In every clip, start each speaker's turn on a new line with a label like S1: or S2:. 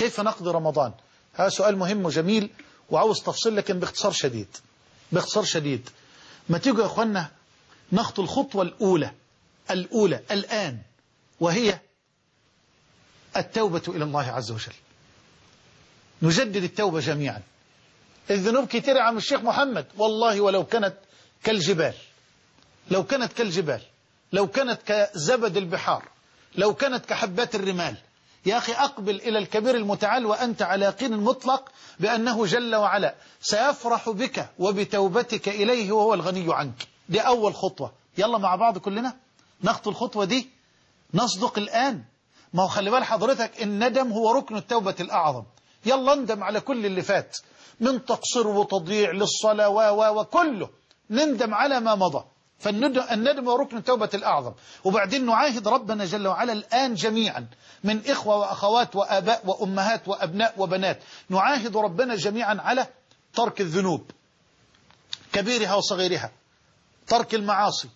S1: كيف نقضي رمضان؟ هذا سؤال مهم وجميل وعاوز تفصيل لكن باختصار شديد. باختصار شديد. ما تيجوا يا اخوانا نخطو الخطوة الأولى الأولى الآن وهي التوبة إلى الله عز وجل. نجدد التوبة جميعا. الذنوب كتير عم الشيخ محمد. والله ولو كانت كالجبال. لو كانت كالجبال. لو كانت كزبد البحار. لو كانت كحبات الرمال. يا أخي أقبل إلى الكبير المتعال وأنت على يقين مطلق بأنه جل وعلا سيفرح بك وبتوبتك إليه وهو الغني عنك. دي أول خطوة. يلا مع بعض كلنا؟ نخطو الخطوة دي؟ نصدق الآن. ما هو خلي بال حضرتك الندم هو ركن التوبة الأعظم. يلا اندم على كل اللي فات. من تقصير وتضييع للصلاة و وكله نندم على ما مضى. فالندم ركن التوبة الأعظم. وبعدين نعاهد ربنا جل وعلا الآن جميعا من إخوة وأخوات وآباء وأمهات وأبناء وبنات. نعاهد ربنا جميعا على ترك الذنوب كبيرها وصغيرها ترك المعاصي.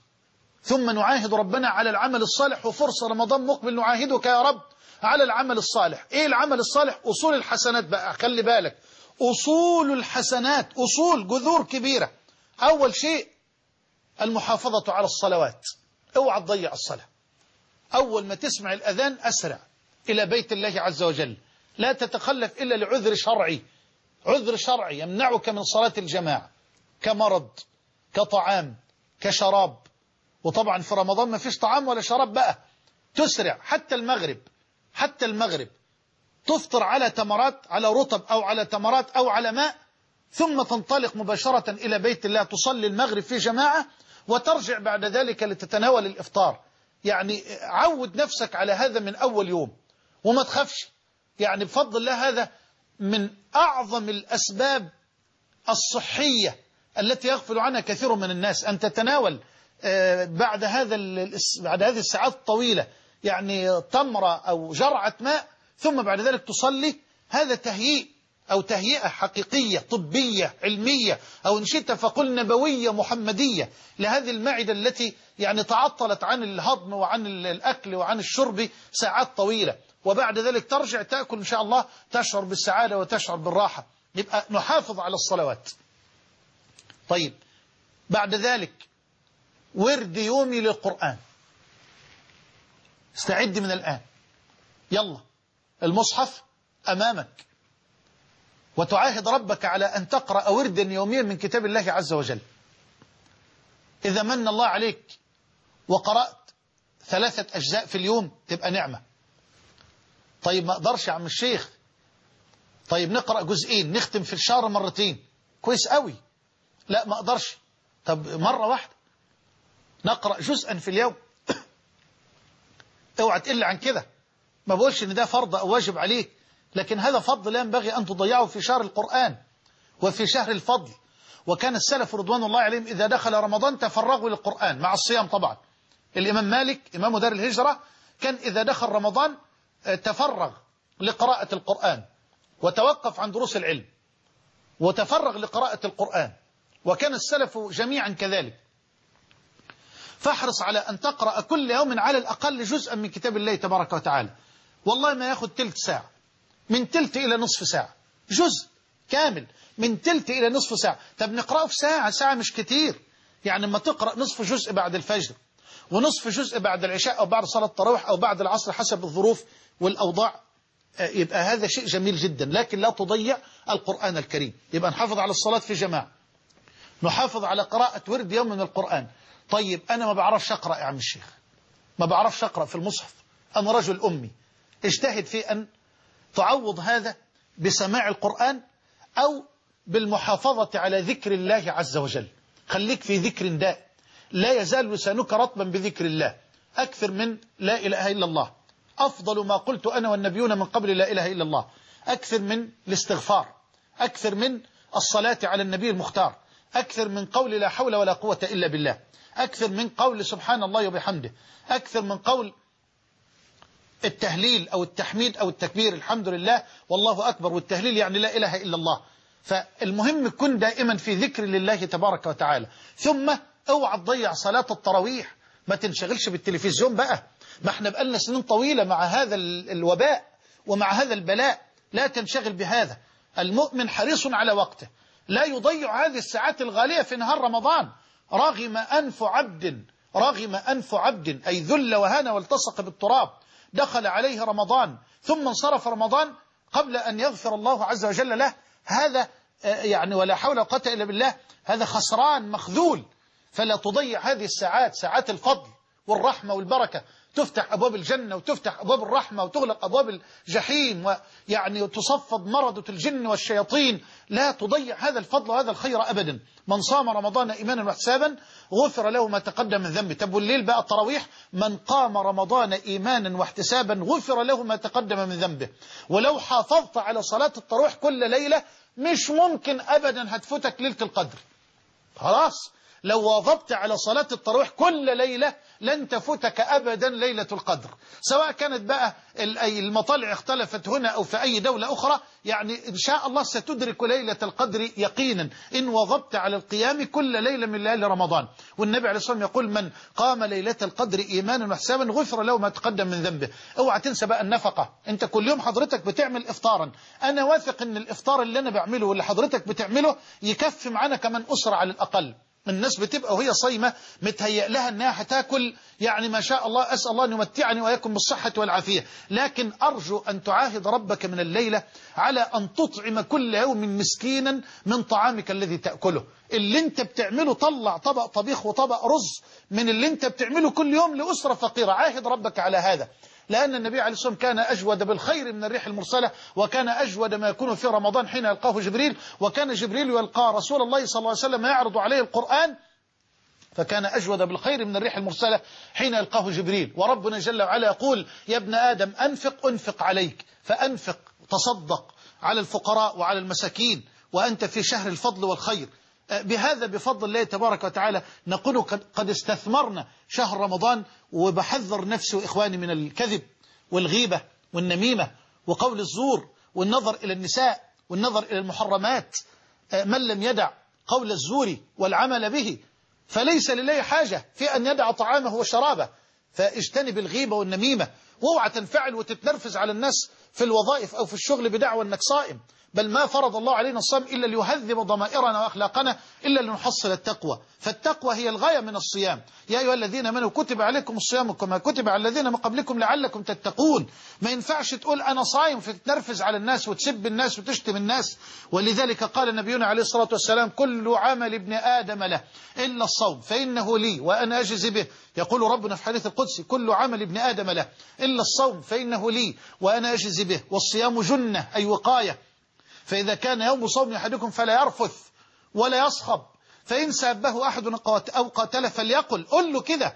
S1: ثم نعاهد ربنا على العمل الصالح وفرصة رمضان مقبل. نعاهدك يا رب على العمل الصالح. إيه العمل الصالح؟ أصول الحسنات بقى. خلي بالك. أصول الحسنات أصول جذور كبيرة. أول شيء المحافظة على الصلوات. اوعى تضيع الصلاة. أول ما تسمع الأذان أسرع إلى بيت الله عز وجل. لا تتخلف إلا لعذر شرعي. عذر شرعي يمنعك من صلاة الجماعة. كمرض كطعام كشراب. وطبعا في رمضان ما فيش طعام ولا شراب بقى. تسرع حتى المغرب حتى المغرب. تفطر على تمرات على رطب أو على تمرات أو على ماء ثم تنطلق مباشرة إلى بيت الله. تصلي المغرب في جماعة وترجع بعد ذلك لتتناول الإفطار. يعني عود نفسك على هذا من أول يوم وما تخافش. يعني بفضل الله هذا من أعظم الأسباب الصحية التي يغفل عنها كثير من الناس أن تتناول بعد هذا بعد هذه الساعات الطويلة يعني تمرة أو جرعة ماء ثم بعد ذلك تصلي. هذا تهيئ أو تهيئة حقيقية طبية علمية أو إن شئت فقل نبوية محمدية لهذه المعدة التي يعني تعطلت عن الهضم وعن الأكل وعن الشرب ساعات طويلة. وبعد ذلك ترجع تأكل إن شاء الله تشعر بالسعادة وتشعر بالراحة. يبقى نحافظ على الصلوات. طيب بعد ذلك ورد يومي للقرآن. استعد من الآن. يلا المصحف أمامك. وتعاهد ربك على أن تقرأ وردا يوميا من كتاب الله عز وجل. إذا من الله عليك وقرأت ثلاثة أجزاء في اليوم تبقى نعمة. طيب ما أقدرش يا عم الشيخ. طيب نقرأ جزئين نختم في الشهر مرتين. كويس قوي لا ما أقدرش. طب مرة واحدة. نقرأ جزءا في اليوم. اوعى تقل عن كده. ما بقولش إن ده فرض أو واجب عليك. لكن هذا فضل لا ينبغي أن تضيعه في شهر القرآن وفي شهر الفضل. وكان السلف رضوان الله عليهم إذا دخل رمضان تفرغوا للقرآن مع الصيام طبعا. الإمام مالك إمام دار الهجرة كان إذا دخل رمضان تفرغ لقراءة القرآن وتوقف عن دروس العلم وتفرغ لقراءة القرآن. وكان السلف جميعا كذلك. فاحرص على أن تقرأ كل يوم على الأقل جزءا من كتاب الله تبارك وتعالى. والله ما ياخد تلت ساعة. من تلت إلى نصف ساعة. جزء كامل. من تلت إلى نصف ساعة. طب نقرأه في ساعة. ساعة مش كتير. يعني لما تقرأ نصف جزء بعد الفجر. ونصف جزء بعد العشاء أو بعد صلاة التراويح أو بعد العصر حسب الظروف والأوضاع. يبقى هذا شيء جميل جدا. لكن لا تضيع القرآن الكريم. يبقى نحافظ على الصلاة في جماعة. نحافظ على قراءة ورد يوم من القرآن. طيب أنا ما بعرفش أقرأ يا عم الشيخ. ما بعرفش أقرأ في المصحف. أنا رجل أمي. اجتهد في أن تعوض هذا بسماع القرآن أو بالمحافظة على ذكر الله عز وجل. خليك في ذكر دائم لا يزال لسانك رطبا بذكر الله. أكثر من لا إله إلا الله. أفضل ما قلت أنا والنبيون من قبل لا إله إلا الله. أكثر من الاستغفار. أكثر من الصلاة على النبي المختار. أكثر من قول لا حول ولا قوة إلا بالله. أكثر من قول سبحان الله وبحمده. أكثر من قول التهليل أو التحميد أو التكبير الحمد لله والله أكبر والتهليل يعني لا إله إلا الله. فالمهم كن دائما في ذكر لله تبارك وتعالى. ثم أوعى تضيع صلاة التراويح. ما تنشغلش بالتلفزيون بقى. ما إحنا بقالنا سنين طويلة مع هذا الوباء ومع هذا البلاء. لا تنشغل بهذا. المؤمن حريص على وقته. لا يضيع هذه الساعات الغالية في نهار رمضان. رغم أنف عبد رغم أنف عبد أي ذل وهان والتصق بالتراب. دخل عليه رمضان ثم انصرف رمضان قبل أن يغفر الله عز وجل له هذا يعني ولا حول ولا قوة إلا بالله هذا خسران مخذول. فلا تضيع هذه الساعات ساعات الفضل. والرحمة والبركة. تفتح أبواب الجنة وتفتح أبواب الرحمة وتغلق أبواب الجحيم ويعني تصفد مرضة الجن والشياطين. لا تضيع هذا الفضل وهذا الخير أبدا. من صام رمضان إيمانا واحتسابا غفر له ما تقدم من ذنبه. طب والليل بقى التراويح؟ من قام رمضان إيمانا واحتسابا غفر له ما تقدم من ذنبه. ولو حافظت على صلاة التراويح كل ليلة مش ممكن أبدا هتفوتك ليلة القدر. خلاص؟ لو واظبت على صلاة التراويح كل ليلة لن تفوتك أبدا ليلة القدر. سواء كانت بقى المطالع اختلفت هنا أو في أي دولة أخرى يعني إن شاء الله ستدرك ليلة القدر يقينا. إن واظبت على القيام كل ليلة من ليالي رمضان. والنبي عليه الصلاة والسلام يقول من قام ليلة القدر إيمانا واحتسابا غفر له ما تقدم من ذنبه. أوعى تنسى بقى النفقة. أنت كل يوم حضرتك بتعمل إفطارا. أنا واثق أن الإفطار اللي أنا بعمله واللي حضرتك بتعمله يكفي معانا كمان أسرة على الأقل. الناس بتبقى وهي صايمة متهيأ لها أنها هتاكل يعني ما شاء الله أسأل الله أن يمتعني وإياكم بالصحة والعافية. لكن أرجو أن تعاهد ربك من الليلة على أن تطعم كل يوم مسكينا من طعامك الذي تأكله. اللي أنت بتعمله طلع طبق طبيخ وطبق رز من اللي أنت بتعمله كل يوم لأسرة فقيرة. عاهد ربك على هذا. لأن النبي عليه الصلاة والسلام كان أجود بالخير من الريح المرسلة وكان أجود ما يكون في رمضان حين يلقاه جبريل وكان جبريل يلقى رسول الله صلى الله عليه وسلم يعرض عليه القرآن فكان أجود بالخير من الريح المرسلة حين يلقاه جبريل. وربنا جل وعلا يقول يا ابن آدم أنفق أنفق عليك فأنفق تصدق على الفقراء وعلى المساكين وأنت في شهر الفضل والخير. بهذا بفضل الله تبارك وتعالى نقول قد استثمرنا شهر رمضان وبحذر نفسي وإخواني من الكذب والغيبة والنميمة وقول الزور والنظر إلى النساء والنظر إلى المحرمات من لم يدع قول الزور والعمل به فليس لله حاجة في أن يدع طعامه وشرابه. فاجتنب الغيبة والنميمة واوعى تنفعل وتتنرفز على الناس في الوظائف أو في الشغل بدعوى أنك صائم. بل ما فرض الله علينا الصوم إلا ليهذب ضمائرنا وأخلاقنا إلا لنحصل التقوى. فالتقوى هي الغاية من الصيام. يا أيها الذين منوا كتب عليكم الصيام كما كتب على الذين من قبلكم لعلكم تتقون. ما ينفعش تقول أنا صايم فتتنرفز على الناس وتسب الناس وتشتم الناس. ولذلك قال نبينا عليه الصلاة والسلام كل عمل ابن آدم له إلا الصوم فإنه لي وأنا أجزي به. يقول ربنا في حديث القدسي كل عمل ابن آدم له إلا الصوم فإنه لي وأنا أجزي به. والصيام جنة أي وقاية. فإذا كان يوم صوم أحدكم فلا يرفث ولا يصخب. فإن سابه أحد أو قاتل فليقل قل له كده.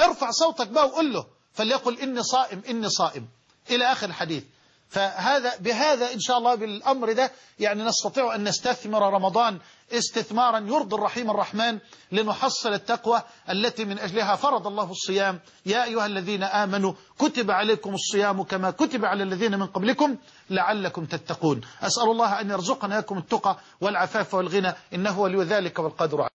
S1: ارفع صوتك بقى وقل له. فليقل إني صائم إني صائم. إلى آخر الحديث. فهذا بهذا إن شاء الله بالأمر ده يعني نستطيع أن نستثمر رمضان استثمارا يرضي الرحيم الرحمن لنحصل التقوى التي من أجلها فرض الله الصيام. يا أيها الذين آمنوا كتب عليكم الصيام كما كتب على الذين من قبلكم لعلكم تتقون. أسأل الله أن يرزقنا لكم التقى والعفاف والغنى إنه ولي ذلك والقدر